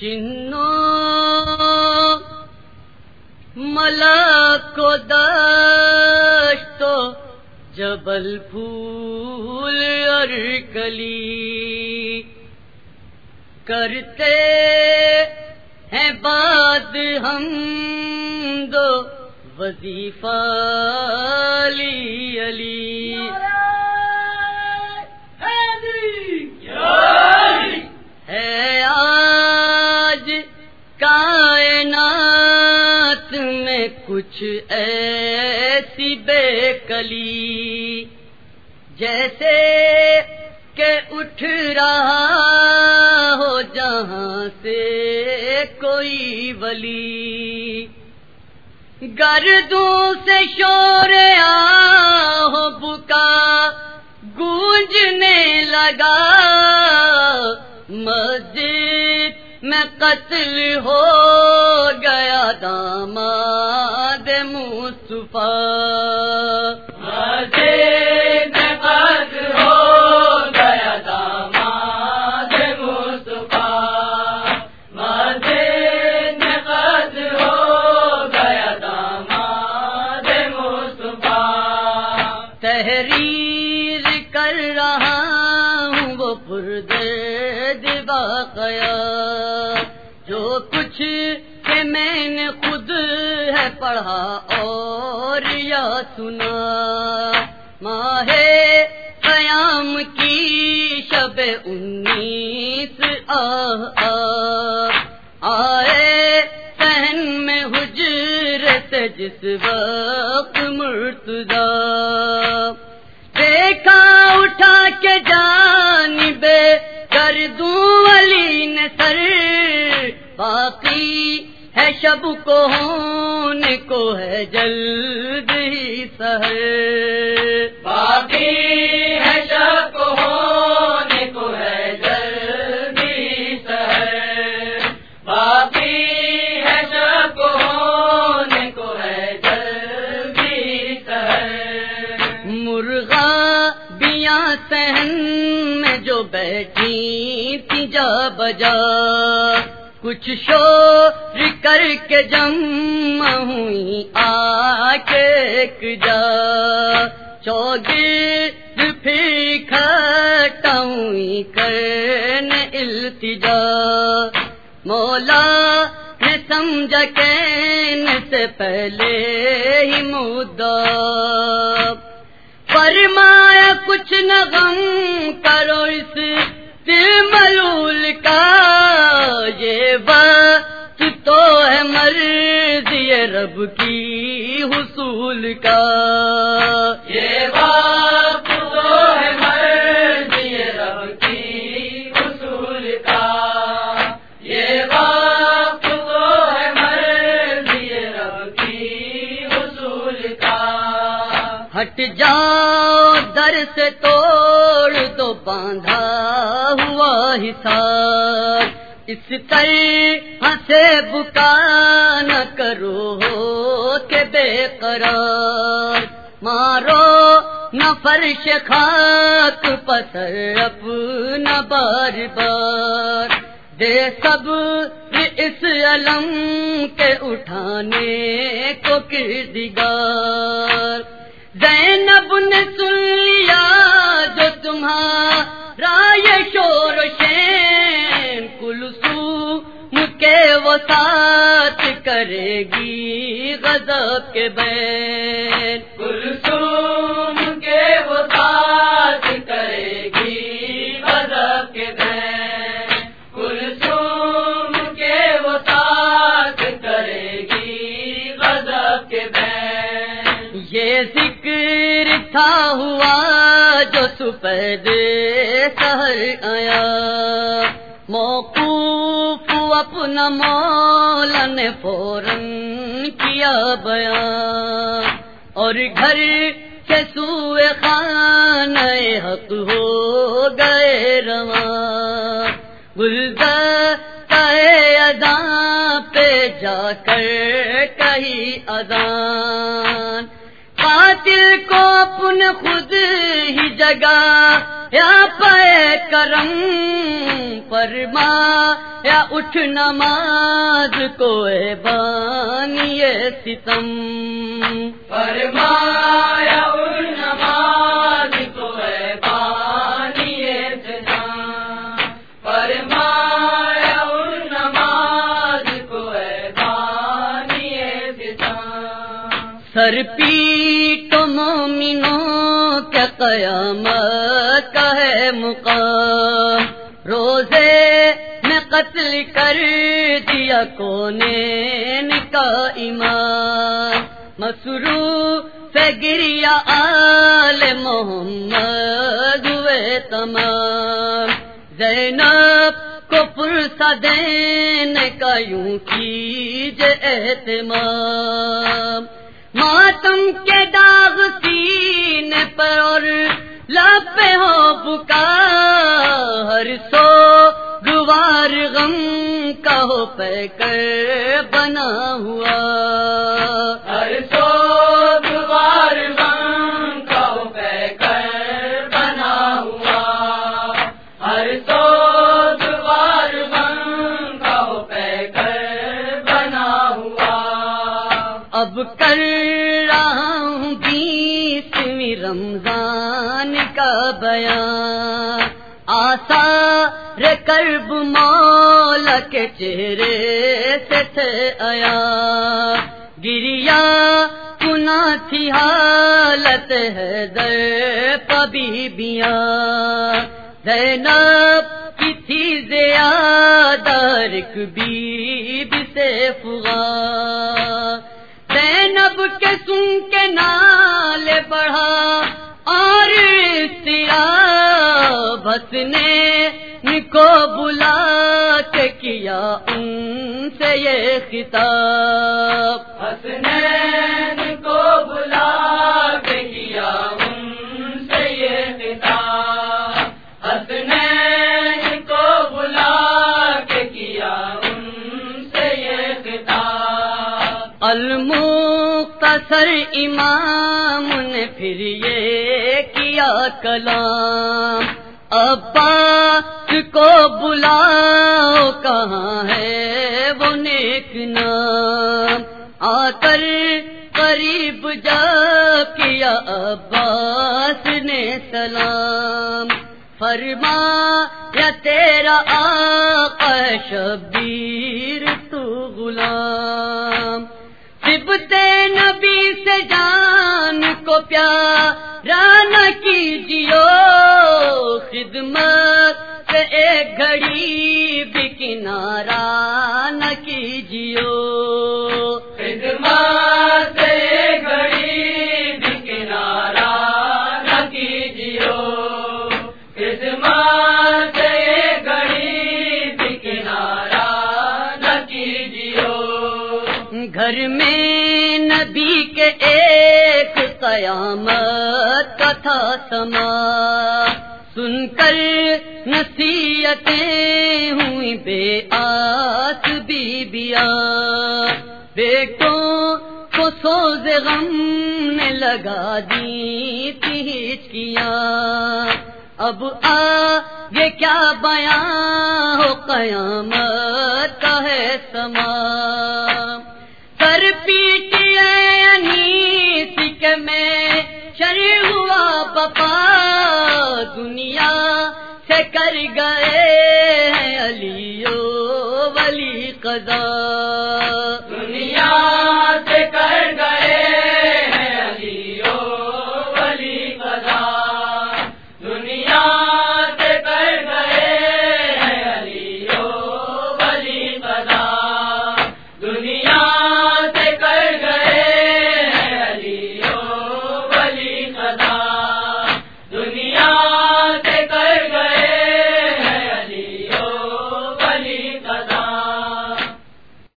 چنو ملا کو تو جبل پھول اور کلی کرتے ہیں بات ہم دو، وظیفہ علی علی۔ کچھ ایسی بے کلی جیسے کہ اٹھ رہا ہو جہاں سے کوئی ولی گردوں سے شور ہو بکا گونجنے لگا مسجد میں قتل ہو گیا داماد واقعہ جو کچھ کہ میں نے خود ہے پڑھا اور یا سنا۔ ماہ قیام کی شب انیس آہ آہ۔ آئے سہن میں حجرت جس وقت مرتضی۔ دیکھا، اٹھا کے جانب شب کو ہونے کو ہے جلد ہی سہر۔ باقی ہے شب کو ہونے کو ہے جلد ہی سہر۔ باقی ہے شب کو ہونے کو ہے جلد ہی سہر۔ مرغا بیاں سہن میں جو بیٹھی تھی جا بجا۔ کچھ شور کر کے جم ہوئی آ کے جا چوگیر پھر کھٹا ہوئی کرن التجا مولا نے سمجھا کہن سے پہلے ہی مدا فرمایا کچھ نہ غم کرو اس دل ملول رب کی حصول کا یہ وقت تو ہے مرضی رب کی حصول کا۔ یہ وقت تو ہے مرضی رب کی حصول کا۔ ہٹ جاؤ در سے توڑ دو باندھا ہوا حساب۔ اس طرح بکا نہ کرو کہ بے قرار مارو نہ فرش خاک پتھر اپنا بار بار دے سب اس علم کے اٹھانے کو کردگار ساتھ کرے گی غضب کے بین۔ کے وہ کرے گی غضب کے بین۔ کے وہ ساتھ کرے گی غضب کے بین۔ یہ ذکر تھا ہوا جو سپید سہر آیا۔ موقوف اپنا مولا نے فوراً کیا بیان۔ اور گھر سے سوئے خان حق ہو گئے رواں۔ گلزار ادا پہ جا کر کہی ادان قاتل کو اپن خود ہی جگہ یا پے کرم فرما، یا اٹھ نماز کو بانی ستم۔ فرما۔ قیامت کا ہے مقام۔ روزے میں قتل کر دیا کونے کا ایمان۔ مسرو سے گریا آل محمد ہوئے تمام۔ زینب کو پرسا دینے کا یوں کیجیے اہتمام۔ ماتم کے داغ سینے پر اور لب ہو بکا ہر سو گوار غم کا ہو پہ کر بنا ہوا۔ ہر سو دوار غم کا پہ کر بنا ہوا۔ ہر سو غم کا پہ کر بنا ہوا۔ اب کر کرب مولا کے چہرے سے تھے آیا۔ گریا کنا تھی حالت ہے در پبیبیاں زینب کی تھی زیادہ رک بیب سے فغا۔ زینب کے سن کے نالے بڑھا اور سیا بس نے سے یہ خطاب۔ حسنین کو بلا کے کیا ان سے یہ خطاب۔ حسنین کو بلا کے کیا ان سے یہ خطاب۔ المختصر امام نے پھر یہ کیا کلام۔ عباس کو بلاؤ کہاں ہے؟ وہ نیک نام آ کر قریب جا کیا عباس نے سلام فرما، یا تیرا آقا شبیر تو غلام۔ سبتے نبی سے جان کو پیارا نہ کیجیو، خدمت سے ایک گھڑی بھی کنارا گھر میں نبی کے ایک قیامت کا تھا سما۔ سن کر نصیحتیں ہوئی بے آس۔ بی بیا بیٹوں کو سوز غم نے لگا دی تھی ہچکیاں اب آ یہ کیا بیاں ہو قیامت کا ہے سما۔ سر پیٹی سکھ میں شری ہوا پپا دنیا سے کر گئے ہیں